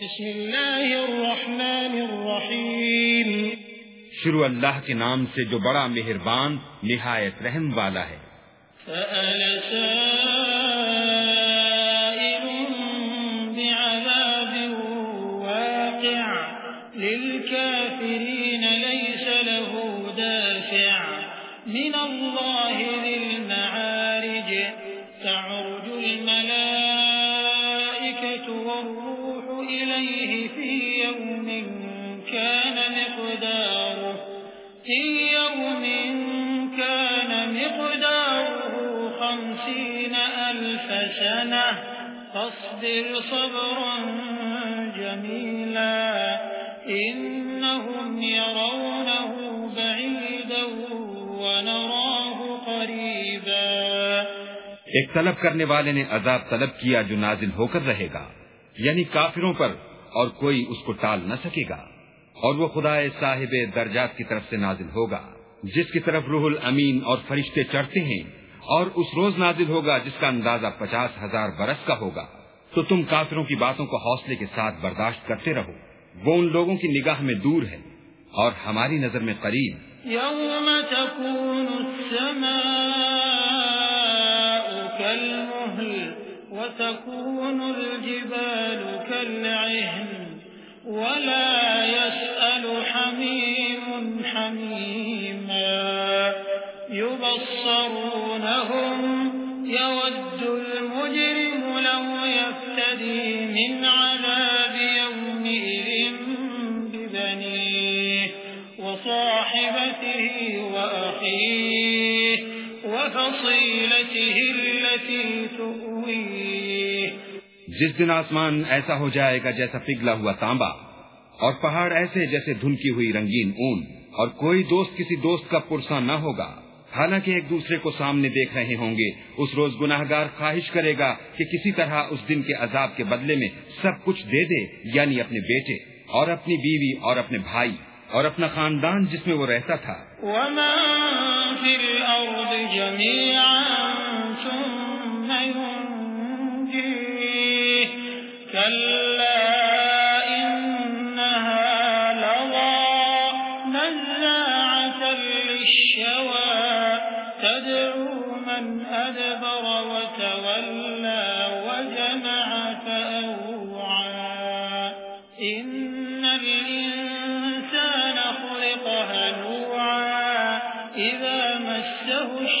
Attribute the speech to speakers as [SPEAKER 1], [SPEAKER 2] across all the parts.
[SPEAKER 1] بسم اللہ الرحمن الرحیم۔
[SPEAKER 2] شروع اللہ کے نام سے جو بڑا مہربان نہایت رحم والا ہے۔
[SPEAKER 1] سأل سائل بعذاب واقع۔ للكافرين ليس له دافع۔ من الله إليه في يوم كان مقداره، في يوم كان مقداره خمسين ألف سنة. فاصبر صبرا جميلا، إنهم يرونه بعيدا ونراه قريبا.
[SPEAKER 2] ایک طلب کرنے والے نے عذاب طلب کیا جو نازل ہو کر رہے گا۔ یعنی کافروں پر اور کوئی اس کو ٹال نہ سکے گا اور وہ خدا صاحب درجات کی طرف سے نازل ہوگا، جس کی طرف روح الامین اور فرشتے چڑھتے ہیں، اور اس روز نازل ہوگا جس کا اندازہ پچاس ہزار برس کا ہوگا۔ تو تم کافروں کی باتوں کو حوصلے کے ساتھ برداشت کرتے رہو۔ وہ ان لوگوں کی نگاہ میں دور ہے اور ہماری نظر میں قریب۔
[SPEAKER 1] يوم تكون السماء وتكون الجبال كالعهن ولا يسأل حميم
[SPEAKER 2] جس دن آسمان ایسا ہو جائے گا جیسا پگھلا ہوا تانبا اور پہاڑ ایسے جیسے دھنکی ہوئی رنگین اون اور کوئی دوست کسی دوست کا پرسا نہ ہوگا۔ حالانکہ ایک دوسرے کو سامنے دیکھ رہے ہوں گے اس روز گناہ گار خواہش کرے گا کہ کسی طرح اس دن کے عذاب کے بدلے میں سب کچھ دے دے یعنی اپنے بیٹے اور اپنی بیوی اور اپنے بھائی اور اپنا خاندان جس میں وہ رہتا تھا۔
[SPEAKER 1] الأرض جميعا ثم ينجيه. كلا إنها لظى نزاعة للشوى. تدعو من أدبر وتولى وجمع فأوعى. إن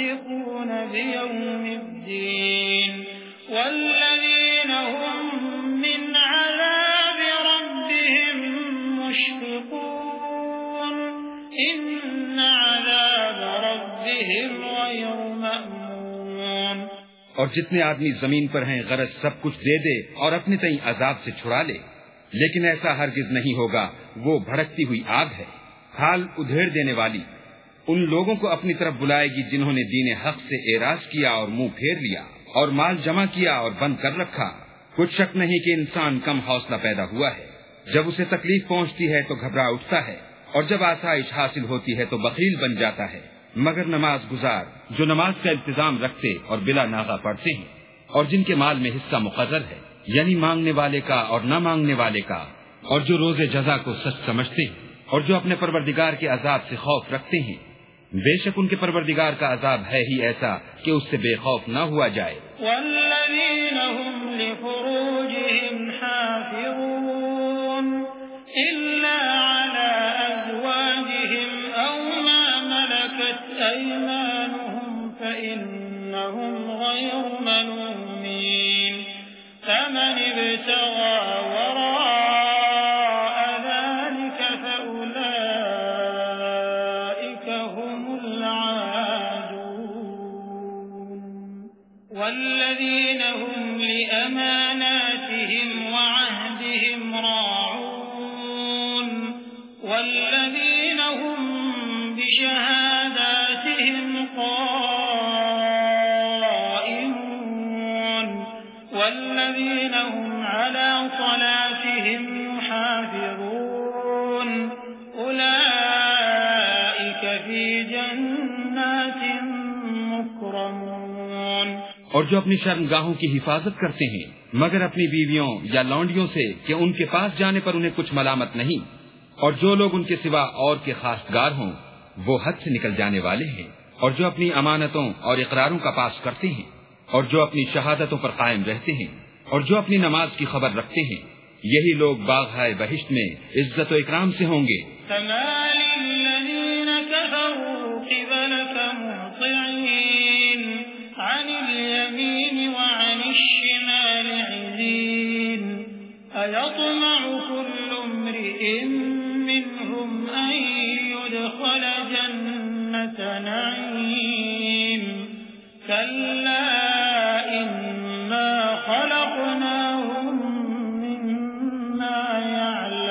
[SPEAKER 1] يصدقون بيوم الدين والذين هم من عذاب ربهم مشفقون إن عذاب ربهم غير مأمون
[SPEAKER 2] اور جتنے آدمی زمین پر ہیں، غرض سب کچھ دے دے اور اپنے تئیں عذاب سے چھڑا لے۔ لیکن ایسا ہرگز نہیں ہوگا، وہ بھڑکتی ہوئی آگ ہے حال ادھیڑ دینے والی۔ ان لوگوں کو اپنی طرف بلائے گی جنہوں نے دین حق سے اعراض کیا اور منہ پھیر لیا اور مال جمع کیا اور بند کر رکھا۔ کچھ شک نہیں کہ انسان کم حوصلہ پیدا ہوا ہے۔ جب اسے تکلیف پہنچتی ہے تو گھبرا اٹھتا ہے اور جب آسائش حاصل ہوتی ہے تو بخیل بن جاتا ہے۔ مگر نماز گزار جو نماز کا التظام رکھتے اور بلا ناغا پڑھتے ہیں اور جن کے مال میں حصہ مقرر ہے یعنی مانگنے والے کا اور نہ مانگنے والے کا، اور جو روز جزا کو سچ سمجھتے ہیں اور جو اپنے پروردگار کے عذاب سے خوف رکھتے ہیں۔ بے شک ان کے پروردگار کا عذاب ہے ہی ایسا کہ اس سے بے خوف نہ ہوا جائے۔
[SPEAKER 1] والذین هم لأماناتهم وعهدهم راعون. والذين هم بشهاداتهم قائمون. والذين هم على صلاتهم يحافظون
[SPEAKER 2] اور جو اپنی شرمگاہوں کی حفاظت کرتے ہیں، مگر اپنی بیویوں یا لونڈیوں سے کہ ان کے پاس جانے پر انہیں کچھ ملامت نہیں۔ اور جو لوگ ان کے سوا اور کے خاص گار ہوں، وہ حد سے نکل جانے والے ہیں۔ اور جو اپنی امانتوں اور اقراروں کا پاس کرتے ہیں، اور جو اپنی شہادتوں پر قائم رہتے ہیں، اور جو اپنی نماز کی خبر رکھتے ہیں، یہی لوگ باغ بہشت میں عزت و اکرام سے ہوں گے۔
[SPEAKER 1] أيطمع كل امرئ منهم أن يدخل جنة نعيم. كلا إنا خلقناهم مما يعلمون.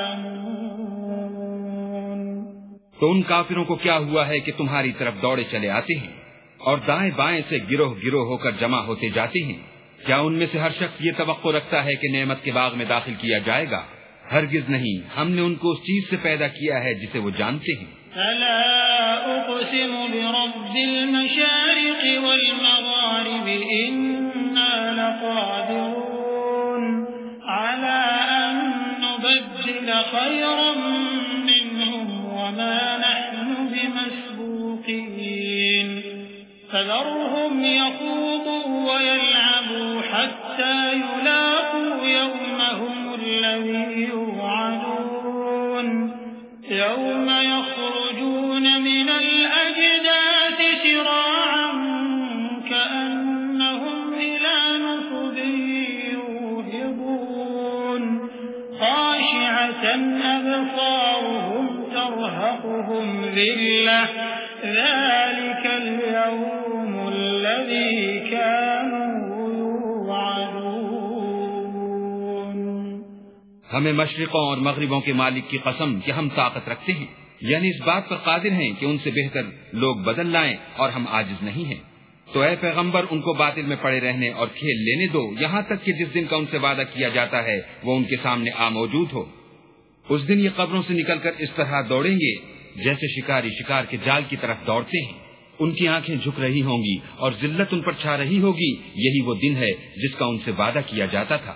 [SPEAKER 2] تو ان کافروں کو کیا ہوا ہے کہ تمہاری طرف دوڑے چلے آتے ہیں اور دائیں بائیں سے گروہ گروہ ہو کر جمع ہوتے جاتے ہیں؟ کیا ان میں سے ہر شخص یہ توقع رکھتا ہے کہ نعمت کے باغ میں داخل کیا جائے گا؟ ہرگز نہیں۔ ہم نے ان کو اس چیز سے پیدا کیا ہے جسے وہ جانتے ہیں۔
[SPEAKER 1] اقسم برب المشارق والمغارب لقادرون. على نبدل خيرا
[SPEAKER 2] ہمیں مشرقوں اور مغربوں کے مالک کی قسم کہ ہم طاقت رکھتے ہیں یعنی اس بات پر قادر ہیں کہ ان سے بہتر لوگ بدل لائیں اور ہم عاجز نہیں ہیں۔ تو اے پیغمبر، ان کو باطل میں پڑے رہنے اور کھیل لینے دو، یہاں تک کہ جس دن کا ان سے وعدہ کیا جاتا ہے، وہ ان کے سامنے آ موجود ہو۔ اس دن یہ قبروں سے نکل کر اس طرح دوڑیں گے جیسے شکاری شکار کے جال کی طرف دوڑتے ہیں۔ ان کی آنکھیں جھک رہی ہوں گی اور ذلت ان پر چھا رہی ہوگی۔ یہی وہ دن ہے جس کا ان سے وعدہ کیا جاتا تھا۔